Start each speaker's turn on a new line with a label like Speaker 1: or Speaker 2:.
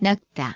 Speaker 1: 낙다.